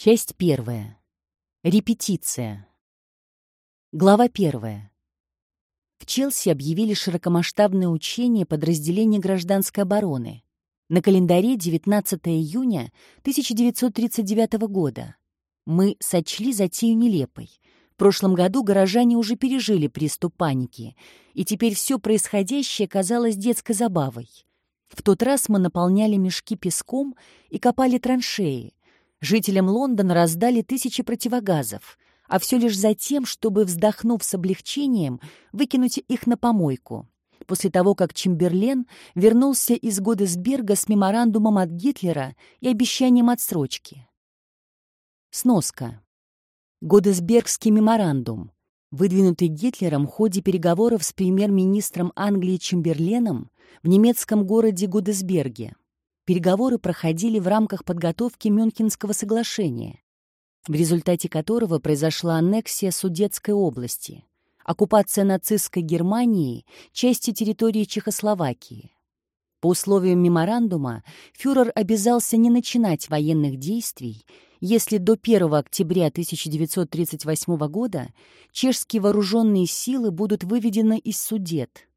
Часть первая. Репетиция. Глава первая. В Челси объявили широкомасштабное учение подразделений гражданской обороны. На календаре 19 июня 1939 года. Мы сочли затею нелепой. В прошлом году горожане уже пережили приступ паники, и теперь все происходящее казалось детской забавой. В тот раз мы наполняли мешки песком и копали траншеи, Жителям Лондона раздали тысячи противогазов, а все лишь за тем, чтобы, вздохнув с облегчением, выкинуть их на помойку. После того, как Чемберлен вернулся из Годесберга с меморандумом от Гитлера и обещанием отсрочки. Сноска. Годесбергский меморандум, выдвинутый Гитлером в ходе переговоров с премьер-министром Англии Чемберленом в немецком городе Годесберге. Переговоры проходили в рамках подготовки Мюнхенского соглашения, в результате которого произошла аннексия Судетской области, оккупация нацистской Германии части территории Чехословакии. По условиям меморандума фюрер обязался не начинать военных действий, если до 1 октября 1938 года чешские вооруженные силы будут выведены из Судет –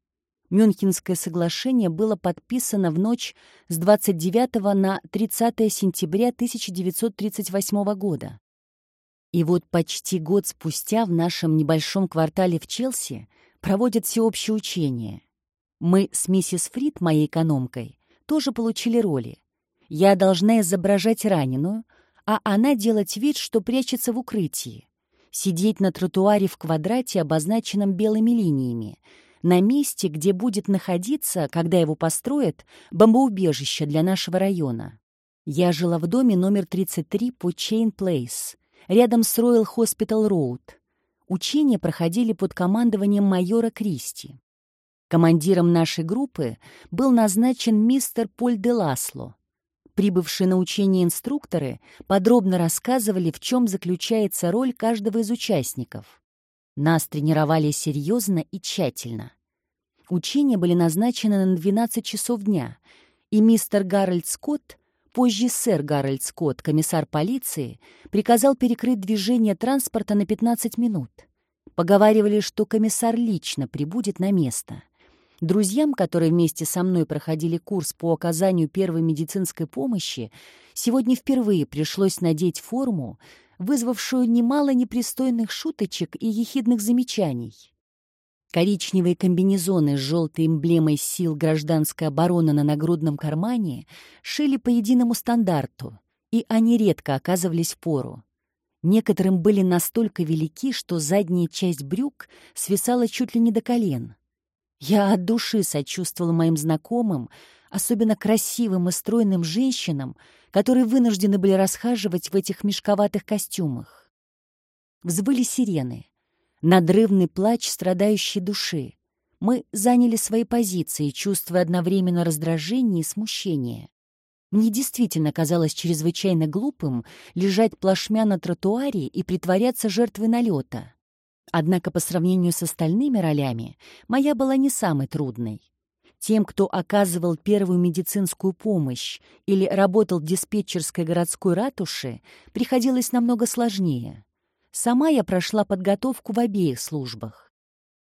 Мюнхенское соглашение было подписано в ночь с 29 на 30 сентября 1938 года. И вот почти год спустя в нашем небольшом квартале в Челси проводят всеобщее учение. Мы с миссис Фрид, моей экономкой, тоже получили роли. Я должна изображать раненую, а она делать вид, что прячется в укрытии. Сидеть на тротуаре в квадрате, обозначенном белыми линиями — на месте, где будет находиться, когда его построят, бомбоубежище для нашего района. Я жила в доме номер 33 по Чейн Плейс, рядом с Royal Hospital Road. Учения проходили под командованием майора Кристи. Командиром нашей группы был назначен мистер Поль де Ласло. Прибывшие на учение инструкторы подробно рассказывали, в чем заключается роль каждого из участников — нас тренировали серьезно и тщательно. Учения были назначены на 12 часов дня, и мистер Гарольд Скотт, позже сэр Гарольд Скотт, комиссар полиции, приказал перекрыть движение транспорта на 15 минут. Поговаривали, что комиссар лично прибудет на место. Друзьям, которые вместе со мной проходили курс по оказанию первой медицинской помощи, сегодня впервые пришлось надеть форму, вызвавшую немало непристойных шуточек и ехидных замечаний. Коричневые комбинезоны с желтой эмблемой сил гражданской обороны на нагрудном кармане шили по единому стандарту, и они редко оказывались в пору. Некоторым были настолько велики, что задняя часть брюк свисала чуть ли не до колен. Я от души сочувствовала моим знакомым, особенно красивым и стройным женщинам, которые вынуждены были расхаживать в этих мешковатых костюмах. Взвыли сирены. Надрывный плач страдающей души. Мы заняли свои позиции, чувствуя одновременно раздражение и смущение. Мне действительно казалось чрезвычайно глупым лежать плашмя на тротуаре и притворяться жертвой налета. Однако по сравнению с остальными ролями моя была не самой трудной. Тем, кто оказывал первую медицинскую помощь или работал в диспетчерской городской ратуше, приходилось намного сложнее. Сама я прошла подготовку в обеих службах.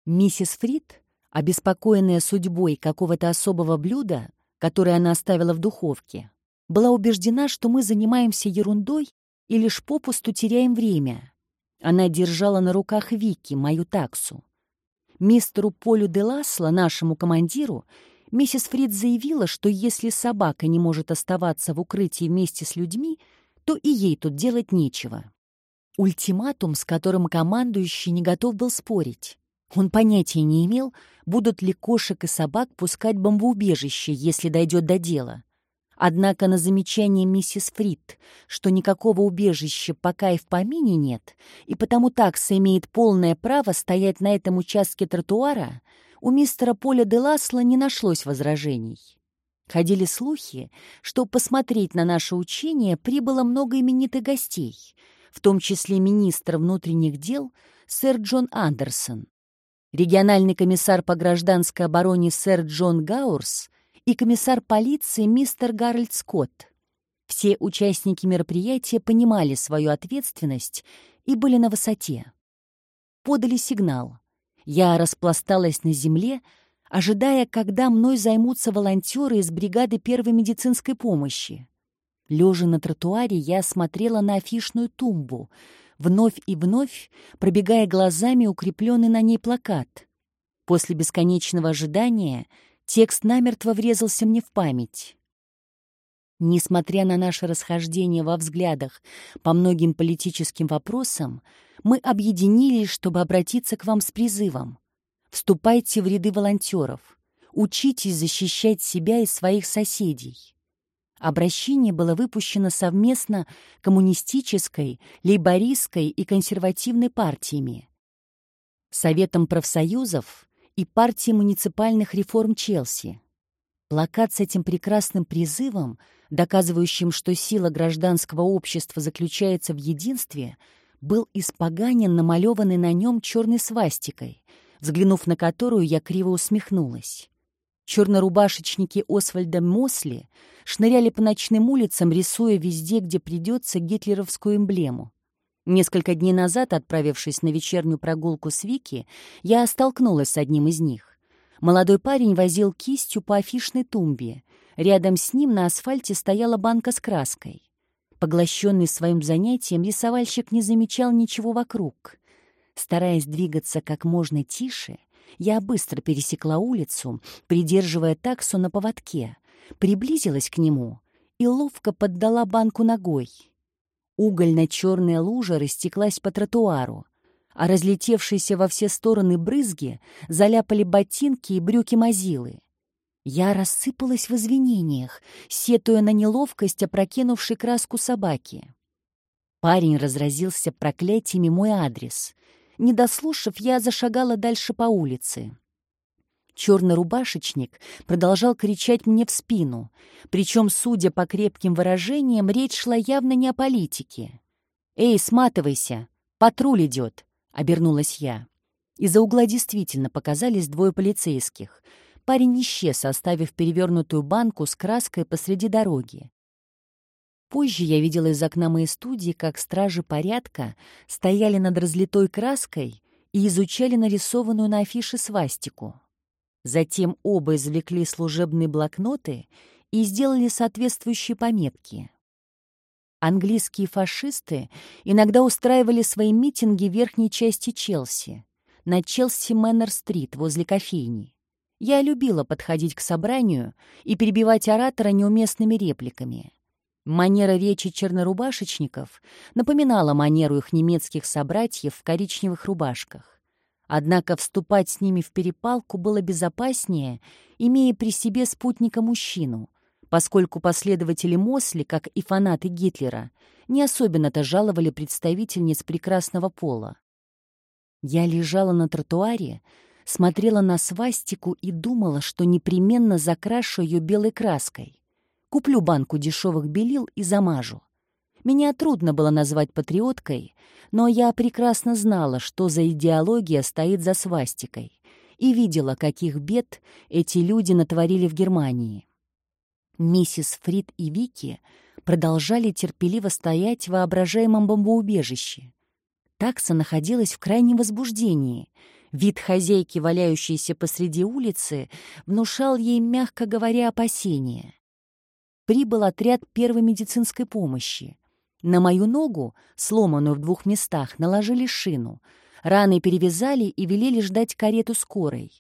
Миссис Фрид, обеспокоенная судьбой какого-то особого блюда, которое она оставила в духовке, была убеждена, что мы занимаемся ерундой и лишь попусту теряем время. Она держала на руках Вики, мою таксу. Мистеру Полю де Ласло, нашему командиру, миссис Фрид заявила, что если собака не может оставаться в укрытии вместе с людьми, то и ей тут делать нечего. Ультиматум, с которым командующий не готов был спорить. Он понятия не имел, будут ли кошек и собак пускать бомбоубежище, если дойдет до дела. Однако на замечание миссис Фрид, что никакого убежища пока и в помине нет, и потому такса имеет полное право стоять на этом участке тротуара, у мистера Поля де Ласло не нашлось возражений. Ходили слухи, что посмотреть на наше учение прибыло много именитых гостей, в том числе министр внутренних дел сэр Джон Андерсон, региональный комиссар по гражданской обороне сэр Джон Гаурс и комиссар полиции мистер Гарольд Скотт. Все участники мероприятия понимали свою ответственность и были на высоте. Подали сигнал. Я распласталась на земле, ожидая, когда мной займутся волонтеры из бригады первой медицинской помощи. Лежа на тротуаре, я смотрела на афишную тумбу, вновь и вновь пробегая глазами укрепленный на ней плакат. После бесконечного ожидания текст намертво врезался мне в память. Несмотря на наше расхождение во взглядах по многим политическим вопросам, мы объединились, чтобы обратиться к вам с призывом. Вступайте в ряды волонтеров. Учитесь защищать себя и своих соседей. Обращение было выпущено совместно коммунистической, лейбористской и консервативной партиями, Советом профсоюзов и партией муниципальных реформ Челси. Плакат с этим прекрасным призывом, доказывающим, что сила гражданского общества заключается в единстве, был испоганен намалеванный на нем черной свастикой, взглянув на которую я криво усмехнулась. Чернорубашечники Освальда Мосли шныряли по ночным улицам, рисуя везде, где придется, гитлеровскую эмблему. Несколько дней назад, отправившись на вечернюю прогулку с Вики, я столкнулась с одним из них. Молодой парень возил кистью по афишной тумбе. Рядом с ним на асфальте стояла банка с краской. Поглощенный своим занятием, рисовальщик не замечал ничего вокруг. Стараясь двигаться как можно тише, я быстро пересекла улицу, придерживая таксу на поводке, приблизилась к нему и ловко поддала банку ногой. Угольно-черная лужа растеклась по тротуару, а разлетевшиеся во все стороны брызги заляпали ботинки и брюки Мазилы. Я рассыпалась в извинениях, сетуя на неловкость опрокинувшей краску собаки. Парень разразился проклятиями мой адрес — не дослушав, я зашагала дальше по улице. Черный рубашечник продолжал кричать мне в спину, причем, судя по крепким выражениям, речь шла явно не о политике. «Эй, сматывайся! Патруль идет!» — обернулась я. Из-за угла действительно показались двое полицейских. Парень исчез, оставив перевернутую банку с краской посреди дороги. Позже я видела из окна моей студии, как стражи порядка стояли над разлитой краской и изучали нарисованную на афише свастику. Затем оба извлекли служебные блокноты и сделали соответствующие пометки. Английские фашисты иногда устраивали свои митинги в верхней части Челси, на Челси Мэннер-стрит возле кофейни. Я любила подходить к собранию и перебивать оратора неуместными репликами. Манера речи чернорубашечников напоминала манеру их немецких собратьев в коричневых рубашках. Однако вступать с ними в перепалку было безопаснее, имея при себе спутника-мужчину, поскольку последователи Мосли, как и фанаты Гитлера, не особенно-то жаловали представительниц прекрасного пола. Я лежала на тротуаре, смотрела на свастику и думала, что непременно закрашу ее белой краской. Куплю банку дешевых белил и замажу. Меня трудно было назвать патриоткой, но я прекрасно знала, что за идеология стоит за свастикой, и видела, каких бед эти люди натворили в Германии. Миссис Фрид и Вики продолжали терпеливо стоять в воображаемом бомбоубежище. Такса находилась в крайнем возбуждении. Вид хозяйки, валяющейся посреди улицы, внушал ей, мягко говоря, опасения прибыл отряд первой медицинской помощи. На мою ногу, сломанную в двух местах, наложили шину. Раны перевязали и велели ждать карету скорой.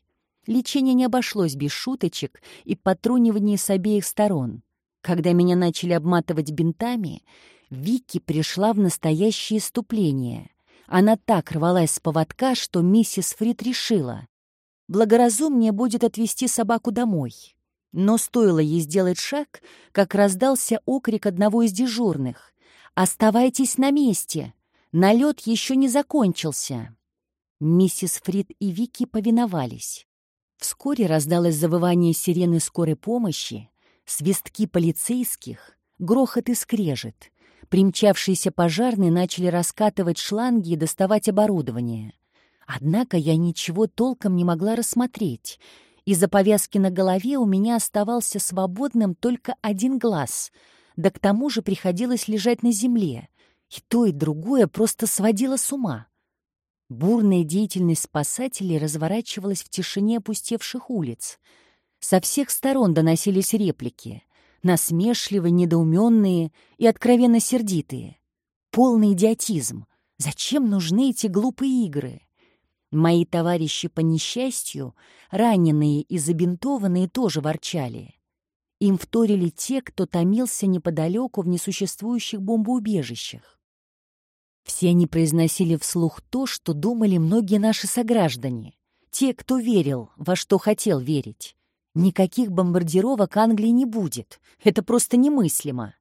Лечение не обошлось без шуточек и потруниваний с обеих сторон. Когда меня начали обматывать бинтами, Вики пришла в настоящее иступление. Она так рвалась с поводка, что миссис Фрид решила. Благоразумнее будет отвезти собаку домой. Но стоило ей сделать шаг, как раздался окрик одного из дежурных. «Оставайтесь на месте! Налет еще не закончился!» Миссис Фрид и Вики повиновались. Вскоре раздалось завывание сирены скорой помощи, свистки полицейских, грохот и скрежет. Примчавшиеся пожарные начали раскатывать шланги и доставать оборудование. Однако я ничего толком не могла рассмотреть — из-за повязки на голове у меня оставался свободным только один глаз, да к тому же приходилось лежать на земле, и то и другое просто сводило с ума. Бурная деятельность спасателей разворачивалась в тишине опустевших улиц. Со всех сторон доносились реплики, насмешливые, недоуменные и откровенно сердитые. Полный идиотизм. Зачем нужны эти глупые игры? Мои товарищи по несчастью, раненые и забинтованные, тоже ворчали. Им вторили те, кто томился неподалеку в несуществующих бомбоубежищах. Все они произносили вслух то, что думали многие наши сограждане, те, кто верил, во что хотел верить. Никаких бомбардировок Англии не будет, это просто немыслимо.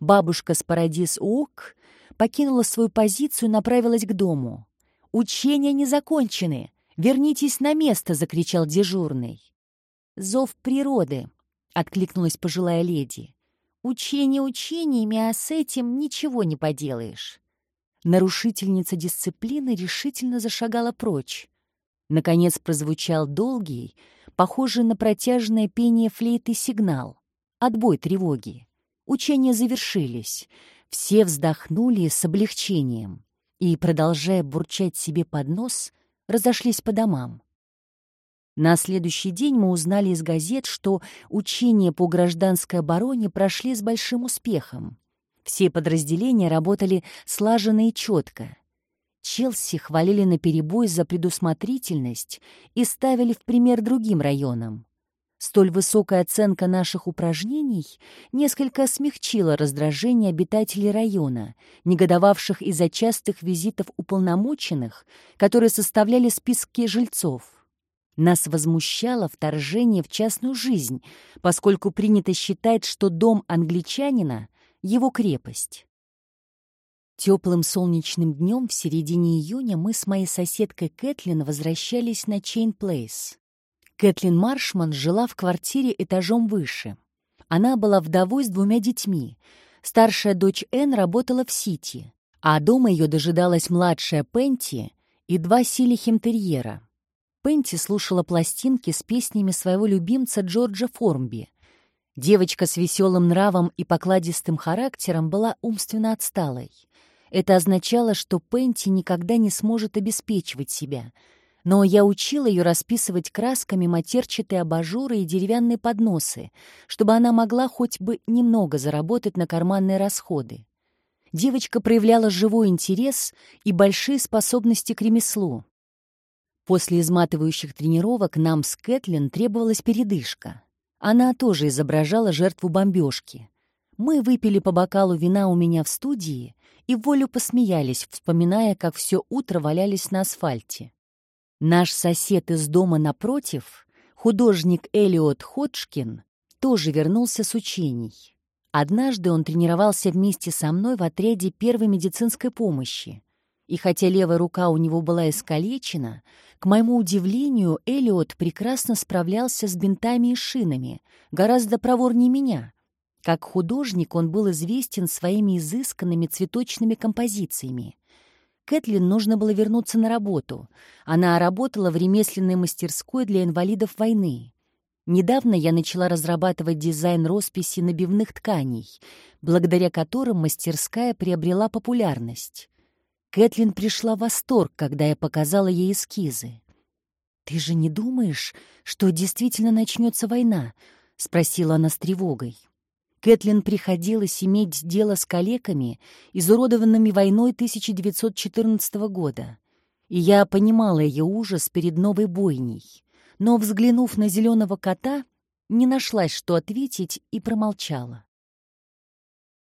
Бабушка с Парадис Уок покинула свою позицию и направилась к дому. «Учения не закончены! Вернитесь на место!» — закричал дежурный. «Зов природы!» — откликнулась пожилая леди. «Учение учениями, а с этим ничего не поделаешь». Нарушительница дисциплины решительно зашагала прочь. Наконец прозвучал долгий, похожий на протяжное пение флейты сигнал. Отбой тревоги. Учения завершились. Все вздохнули с облегчением и, продолжая бурчать себе под нос, разошлись по домам. На следующий день мы узнали из газет, что учения по гражданской обороне прошли с большим успехом. Все подразделения работали слаженно и четко. Челси хвалили наперебой за предусмотрительность и ставили в пример другим районам. Столь высокая оценка наших упражнений несколько смягчила раздражение обитателей района, негодовавших из-за частых визитов уполномоченных, которые составляли списки жильцов. Нас возмущало вторжение в частную жизнь, поскольку принято считать, что дом англичанина — его крепость. Теплым солнечным днем в середине июня мы с моей соседкой Кэтлин возвращались на Чейн Плейс. Кэтлин Маршман жила в квартире этажом выше. Она была вдовой с двумя детьми. Старшая дочь Энн работала в Сити, а дома ее дожидалась младшая Пенти и два силихем-терьера. Пенти слушала пластинки с песнями своего любимца Джорджа Формби. Девочка с веселым нравом и покладистым характером была умственно отсталой. Это означало, что Пенти никогда не сможет обеспечивать себя — но я учила ее расписывать красками матерчатые абажуры и деревянные подносы, чтобы она могла хоть бы немного заработать на карманные расходы. Девочка проявляла живой интерес и большие способности к ремеслу. После изматывающих тренировок нам с Кэтлин требовалась передышка. Она тоже изображала жертву бомбежки. Мы выпили по бокалу вина у меня в студии и волю посмеялись, вспоминая, как все утро валялись на асфальте. Наш сосед из дома напротив, художник Элиот Ходжкин, тоже вернулся с учений. Однажды он тренировался вместе со мной в отряде первой медицинской помощи. И хотя левая рука у него была искалечена, к моему удивлению, Элиот прекрасно справлялся с бинтами и шинами, гораздо проворнее меня. Как художник он был известен своими изысканными цветочными композициями. Кэтлин нужно было вернуться на работу. Она работала в ремесленной мастерской для инвалидов войны. Недавно я начала разрабатывать дизайн росписи набивных тканей, благодаря которым мастерская приобрела популярность. Кэтлин пришла в восторг, когда я показала ей эскизы. «Ты же не думаешь, что действительно начнется война?» — спросила она с тревогой. Кэтлин приходилось иметь дело с калеками, изуродованными войной 1914 года. И я понимала ее ужас перед новой бойней. Но, взглянув на зеленого кота, не нашлась, что ответить, и промолчала.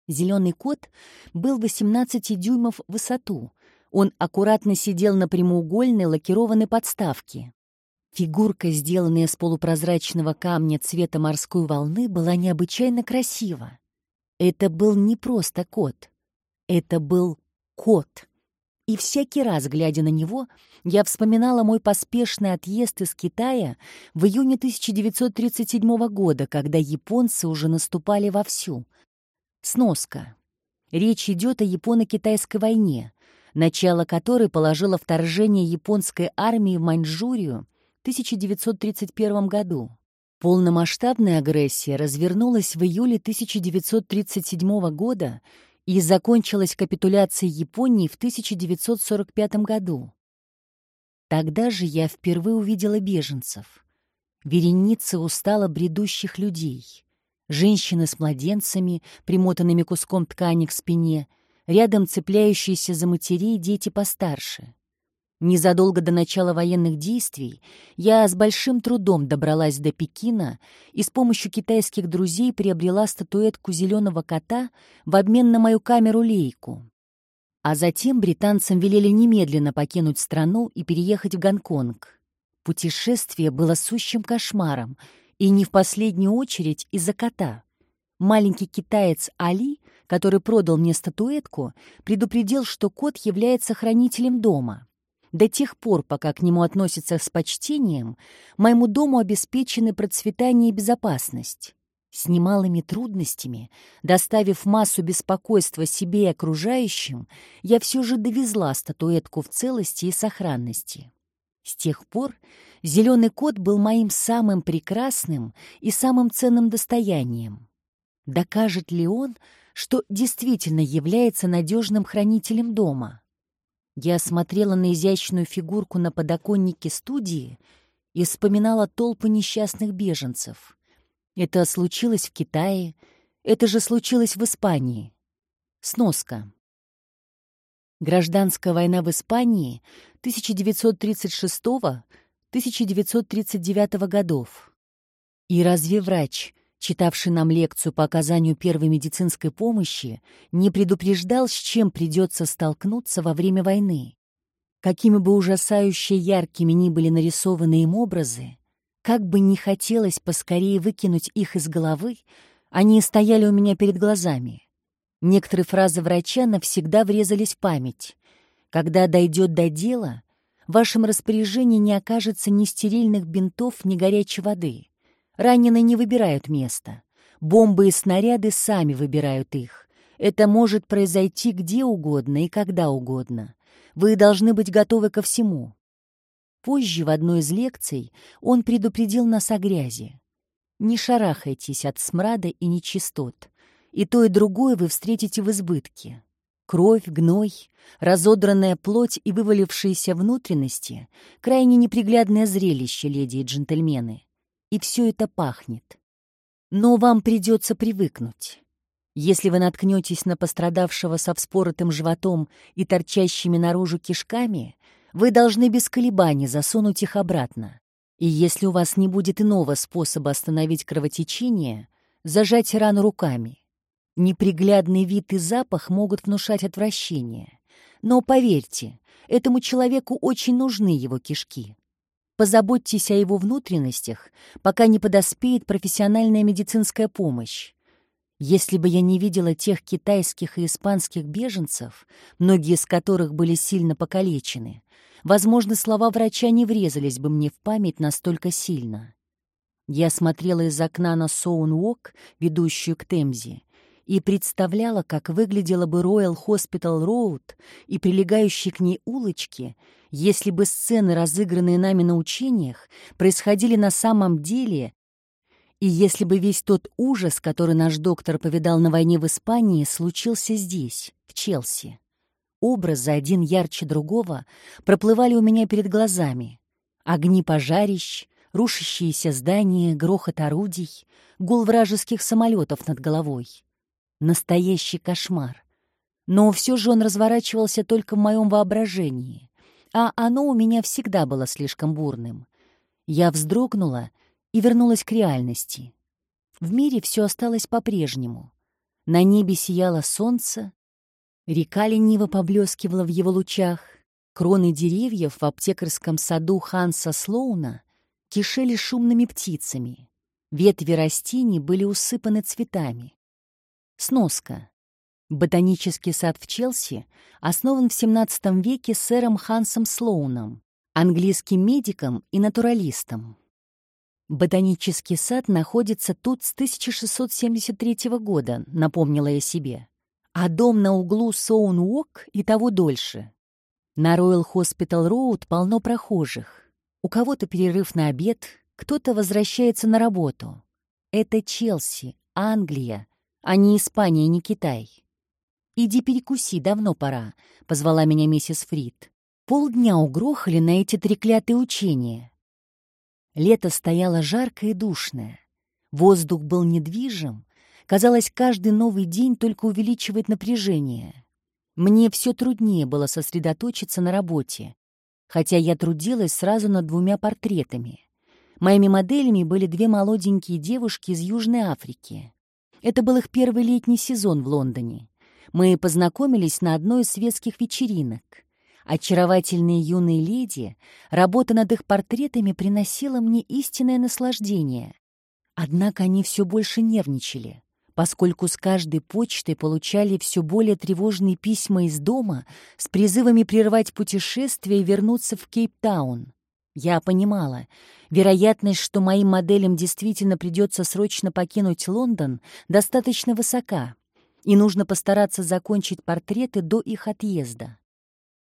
Зеленый кот был 18 дюймов в высоту. Он аккуратно сидел на прямоугольной лакированной подставке. Фигурка, сделанная из полупрозрачного камня цвета морской волны, была необычайно красива. Это был не просто кот. Это был кот. И всякий раз, глядя на него, я вспоминала мой поспешный отъезд из Китая в июне 1937 года, когда японцы уже наступали вовсю. Сноска. Речь идет о японо-китайской войне, начало которой положило вторжение японской армии в Маньчжурию 1931 году. Полномасштабная агрессия развернулась в июле 1937 года и закончилась капитуляцией Японии в 1945 году. Тогда же я впервые увидела беженцев. Вереницы устало бредущих людей. Женщины с младенцами, примотанными куском ткани к спине, рядом цепляющиеся за матерей дети постарше. Незадолго до начала военных действий я с большим трудом добралась до Пекина и с помощью китайских друзей приобрела статуэтку зеленого кота в обмен на мою камеру-лейку. А затем британцам велели немедленно покинуть страну и переехать в Гонконг. Путешествие было сущим кошмаром, и не в последнюю очередь из-за кота. Маленький китаец Али, который продал мне статуэтку, предупредил, что кот является хранителем дома — до тех пор, пока к нему относятся с почтением, моему дому обеспечены процветание и безопасность. С немалыми трудностями, доставив массу беспокойства себе и окружающим, я все же довезла статуэтку в целости и сохранности. С тех пор зеленый кот был моим самым прекрасным и самым ценным достоянием. Докажет ли он, что действительно является надежным хранителем дома? Я смотрела на изящную фигурку на подоконнике студии и вспоминала толпы несчастных беженцев. Это случилось в Китае, это же случилось в Испании. Сноска. Гражданская война в Испании 1936-1939 годов. И разве врач, читавший нам лекцию по оказанию первой медицинской помощи, не предупреждал, с чем придется столкнуться во время войны. Какими бы ужасающе яркими ни были нарисованы им образы, как бы не хотелось поскорее выкинуть их из головы, они стояли у меня перед глазами. Некоторые фразы врача навсегда врезались в память. Когда дойдет до дела, в вашем распоряжении не окажется ни стерильных бинтов, ни горячей воды. Раненые не выбирают место. Бомбы и снаряды сами выбирают их. Это может произойти где угодно и когда угодно. Вы должны быть готовы ко всему. Позже в одной из лекций он предупредил нас о грязи. Не шарахайтесь от смрада и нечистот. И то, и другое вы встретите в избытке. Кровь, гной, разодранная плоть и вывалившиеся внутренности — крайне неприглядное зрелище, леди и джентльмены и все это пахнет. Но вам придется привыкнуть. Если вы наткнетесь на пострадавшего со вспоротым животом и торчащими наружу кишками, вы должны без колебаний засунуть их обратно. И если у вас не будет иного способа остановить кровотечение, зажать рану руками. Неприглядный вид и запах могут внушать отвращение. Но поверьте, этому человеку очень нужны его кишки. Позаботьтесь о его внутренностях, пока не подоспеет профессиональная медицинская помощь. Если бы я не видела тех китайских и испанских беженцев, многие из которых были сильно покалечены, возможно, слова врача не врезались бы мне в память настолько сильно. Я смотрела из окна на Соун-Уок, ведущую к Темзе, и представляла, как выглядела бы Royal Hospital Road и прилегающие к ней улочки, если бы сцены, разыгранные нами на учениях, происходили на самом деле, и если бы весь тот ужас, который наш доктор повидал на войне в Испании, случился здесь, в Челси. Образы, один ярче другого, проплывали у меня перед глазами. Огни пожарищ, рушащиеся здания, грохот орудий, гул вражеских самолетов над головой. Настоящий кошмар. Но все же он разворачивался только в моем воображении, а оно у меня всегда было слишком бурным. Я вздрогнула и вернулась к реальности. В мире все осталось по-прежнему. На небе сияло солнце, река лениво поблескивала в его лучах, кроны деревьев в аптекарском саду Ханса Слоуна кишели шумными птицами, ветви растений были усыпаны цветами. Сноска. Ботанический сад в Челси основан в XVII веке сэром Хансом Слоуном, английским медиком и натуралистом. Ботанический сад находится тут с 1673 года, напомнила я себе. А дом на углу Соун-Уок и того дольше. На Роyal Hospital Road полно прохожих. У кого-то перерыв на обед, кто-то возвращается на работу. Это Челси, Англия, а не Испания, не Китай. «Иди перекуси, давно пора», — позвала меня миссис Фрид. Полдня угрохали на эти треклятые учения. Лето стояло жаркое и душное. Воздух был недвижим. Казалось, каждый новый день только увеличивает напряжение. Мне все труднее было сосредоточиться на работе, хотя я трудилась сразу над двумя портретами. Моими моделями были две молоденькие девушки из Южной Африки. Это был их первый летний сезон в Лондоне. Мы познакомились на одной из светских вечеринок. Очаровательные юные леди, работа над их портретами приносила мне истинное наслаждение. Однако они все больше нервничали поскольку с каждой почтой получали все более тревожные письма из дома с призывами прервать путешествие и вернуться в Кейптаун. Я понимала, вероятность, что моим моделям действительно придется срочно покинуть Лондон, достаточно высока, и нужно постараться закончить портреты до их отъезда.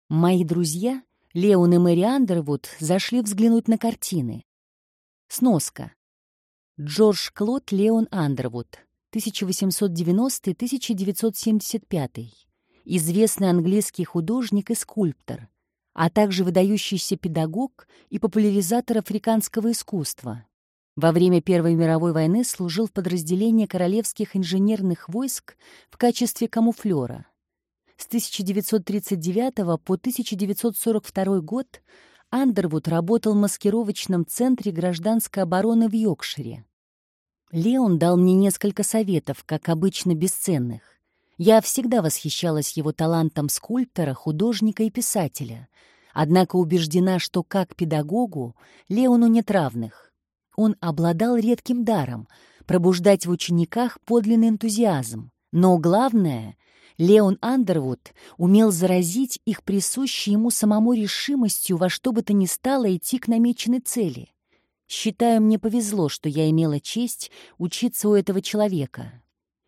Мои друзья, Леон и Мэри Андервуд, зашли взглянуть на картины. Сноска. Джордж Клод Леон Андервуд, 1890-1975, известный английский художник и скульптор, а также выдающийся педагог и популяризатор африканского искусства. Во время Первой мировой войны служил в подразделении королевских инженерных войск в качестве камуфлера. С 1939 по 1942 год Андервуд работал в маскировочном центре гражданской обороны в Йоркшире. Леон дал мне несколько советов, как обычно бесценных. Я всегда восхищалась его талантом скульптора, художника и писателя, однако убеждена, что как педагогу Леону нет равных. Он обладал редким даром — пробуждать в учениках подлинный энтузиазм. Но главное — Леон Андервуд умел заразить их присущей ему самому решимостью во что бы то ни стало идти к намеченной цели. Считаю, мне повезло, что я имела честь учиться у этого человека.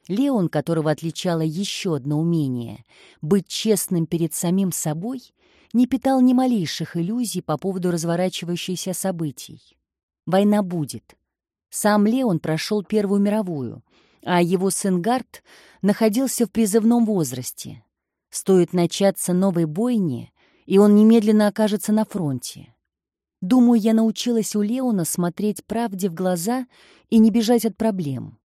Леон, которого отличало еще одно умение — быть честным перед самим собой, не питал ни малейших иллюзий по поводу разворачивающихся событий. Война будет. Сам Леон прошел Первую мировую, а его сын Гарт находился в призывном возрасте. Стоит начаться новой бойне, и он немедленно окажется на фронте. Думаю, я научилась у Леона смотреть правде в глаза и не бежать от проблем.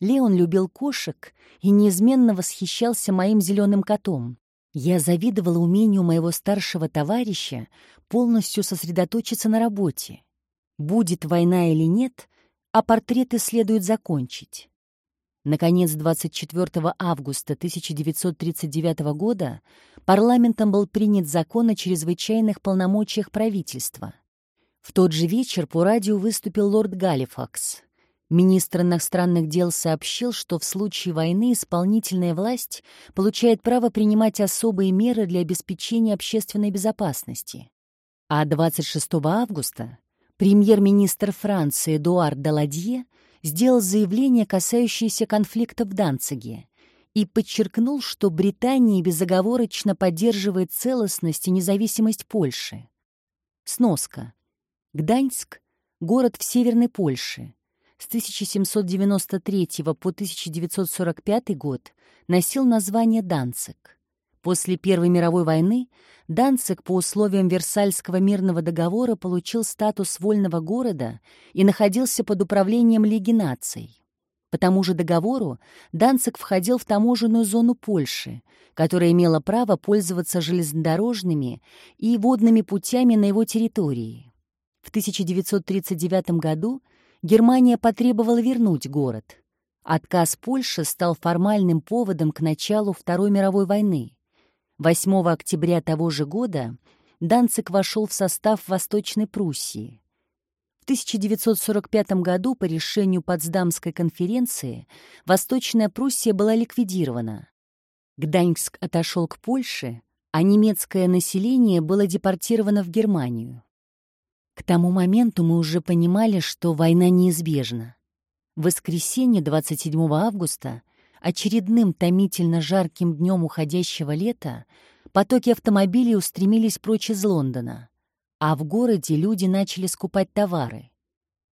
Леон любил кошек и неизменно восхищался моим зеленым котом. Я завидовала умению моего старшего товарища полностью сосредоточиться на работе. Будет война или нет, а портреты следует закончить. Наконец, 24 августа 1939 года парламентом был принят закон о чрезвычайных полномочиях правительства. В тот же вечер по радио выступил лорд Галифакс. Министр иностранных дел сообщил, что в случае войны исполнительная власть получает право принимать особые меры для обеспечения общественной безопасности. А 26 августа премьер-министр Франции Эдуард Даладье сделал заявление, касающееся конфликта в Данциге, и подчеркнул, что Британия безоговорочно поддерживает целостность и независимость Польши. Сноска. Гданьск — город в Северной Польше. С 1793 по 1945 год носил название Данциг. После Первой мировой войны Данциг по условиям Версальского мирного договора получил статус вольного города и находился под управлением Лиги наций. По тому же договору Данциг входил в таможенную зону Польши, которая имела право пользоваться железнодорожными и водными путями на его территории. В 1939 году Германия потребовала вернуть город. Отказ Польши стал формальным поводом к началу Второй мировой войны. 8 октября того же года Данцик вошел в состав Восточной Пруссии. В 1945 году по решению Потсдамской конференции Восточная Пруссия была ликвидирована. Гданьск отошел к Польше, а немецкое население было депортировано в Германию. К тому моменту мы уже понимали, что война неизбежна. В воскресенье 27 августа очередным томительно жарким днем уходящего лета потоки автомобилей устремились прочь из Лондона, а в городе люди начали скупать товары.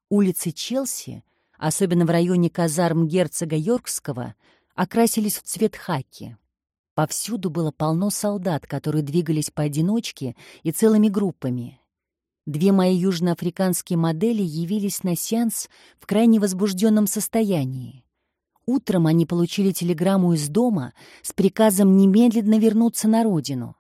Улицы Челси, особенно в районе казарм герцога Йоркского, окрасились в цвет хаки. Повсюду было полно солдат, которые двигались поодиночке и целыми группами. Две мои южноафриканские модели явились на сеанс в крайне возбужденном состоянии. Утром они получили телеграмму из дома с приказом немедленно вернуться на родину.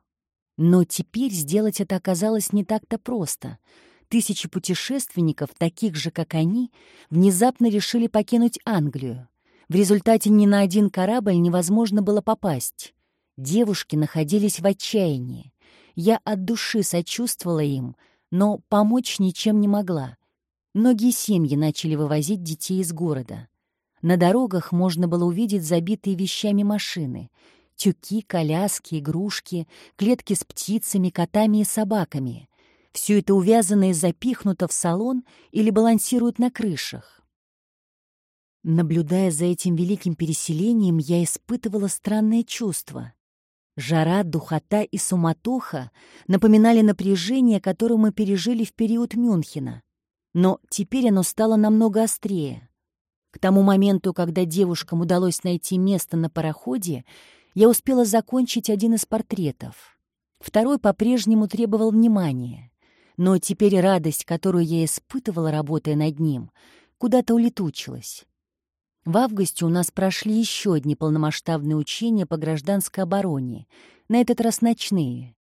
Но теперь сделать это оказалось не так-то просто. Тысячи путешественников, таких же, как они, внезапно решили покинуть Англию. В результате ни на один корабль невозможно было попасть. Девушки находились в отчаянии. Я от души сочувствовала им, но помочь ничем не могла. Многие семьи начали вывозить детей из города. На дорогах можно было увидеть забитые вещами машины. Тюки, коляски, игрушки, клетки с птицами, котами и собаками. Все это увязано и запихнуто в салон или балансирует на крышах. Наблюдая за этим великим переселением, я испытывала странное чувство. Жара, духота и суматоха напоминали напряжение, которое мы пережили в период Мюнхена. Но теперь оно стало намного острее. К тому моменту, когда девушкам удалось найти место на пароходе, я успела закончить один из портретов. Второй по-прежнему требовал внимания. Но теперь радость, которую я испытывала, работая над ним, куда-то улетучилась. В августе у нас прошли еще одни полномасштабные учения по гражданской обороне, на этот раз ночные.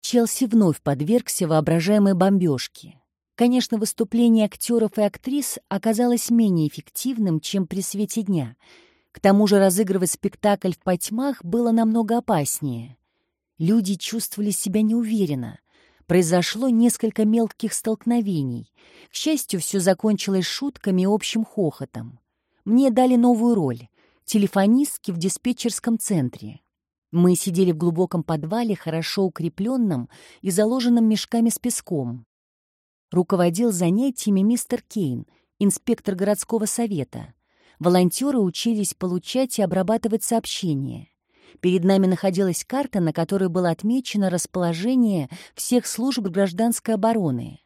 Челси вновь подвергся воображаемой бомбежке. Конечно, выступление актеров и актрис оказалось менее эффективным, чем при свете дня. К тому же разыгрывать спектакль в потьмах было намного опаснее. Люди чувствовали себя неуверенно. Произошло несколько мелких столкновений. К счастью, все закончилось шутками и общим хохотом. Мне дали новую роль — телефонистки в диспетчерском центре. Мы сидели в глубоком подвале, хорошо укрепленном и заложенном мешками с песком. Руководил занятиями мистер Кейн, инспектор городского совета. Волонтеры учились получать и обрабатывать сообщения. Перед нами находилась карта, на которой было отмечено расположение всех служб гражданской обороны.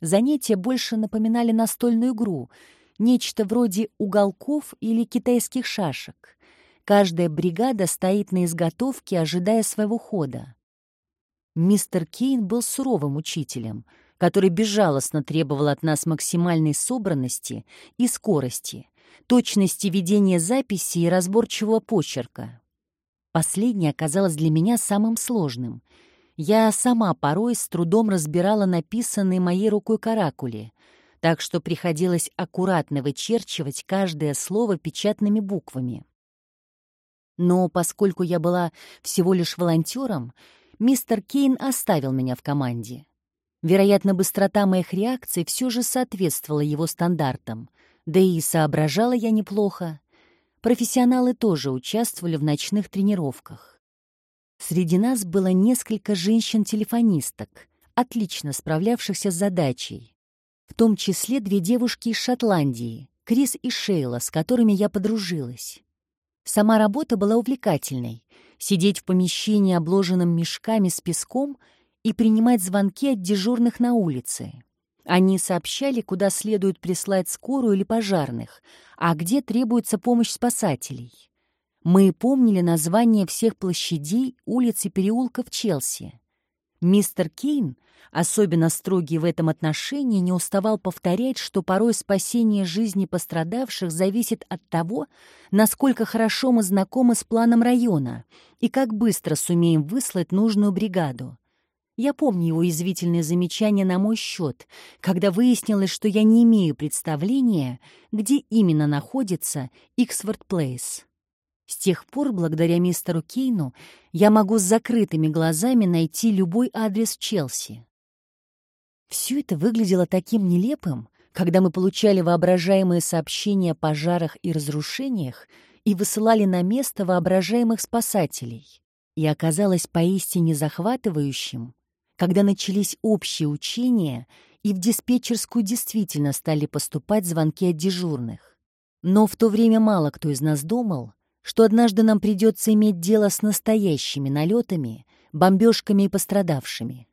Занятия больше напоминали настольную игру — нечто вроде уголков или китайских шашек. Каждая бригада стоит на изготовке, ожидая своего хода. Мистер Кейн был суровым учителем, который безжалостно требовал от нас максимальной собранности и скорости, точности ведения записи и разборчивого почерка. Последнее оказалось для меня самым сложным. Я сама порой с трудом разбирала написанные моей рукой каракули, так что приходилось аккуратно вычерчивать каждое слово печатными буквами. Но поскольку я была всего лишь волонтером, мистер Кейн оставил меня в команде. Вероятно, быстрота моих реакций все же соответствовала его стандартам, да и соображала я неплохо. Профессионалы тоже участвовали в ночных тренировках. Среди нас было несколько женщин-телефонисток, отлично справлявшихся с задачей в том числе две девушки из Шотландии, Крис и Шейла, с которыми я подружилась. Сама работа была увлекательной — сидеть в помещении, обложенном мешками с песком, и принимать звонки от дежурных на улице. Они сообщали, куда следует прислать скорую или пожарных, а где требуется помощь спасателей. Мы помнили названия всех площадей, улиц и переулков Челси. Мистер Кейн особенно строгий в этом отношении, не уставал повторять, что порой спасение жизни пострадавших зависит от того, насколько хорошо мы знакомы с планом района и как быстро сумеем выслать нужную бригаду. Я помню его язвительные замечания на мой счет, когда выяснилось, что я не имею представления, где именно находится Иксфорд Плейс. С тех пор, благодаря мистеру Кейну, я могу с закрытыми глазами найти любой адрес Челси. Все это выглядело таким нелепым, когда мы получали воображаемые сообщения о пожарах и разрушениях и высылали на место воображаемых спасателей. И оказалось поистине захватывающим, когда начались общие учения и в диспетчерскую действительно стали поступать звонки от дежурных. Но в то время мало кто из нас думал, что однажды нам придется иметь дело с настоящими налетами, бомбежками и пострадавшими.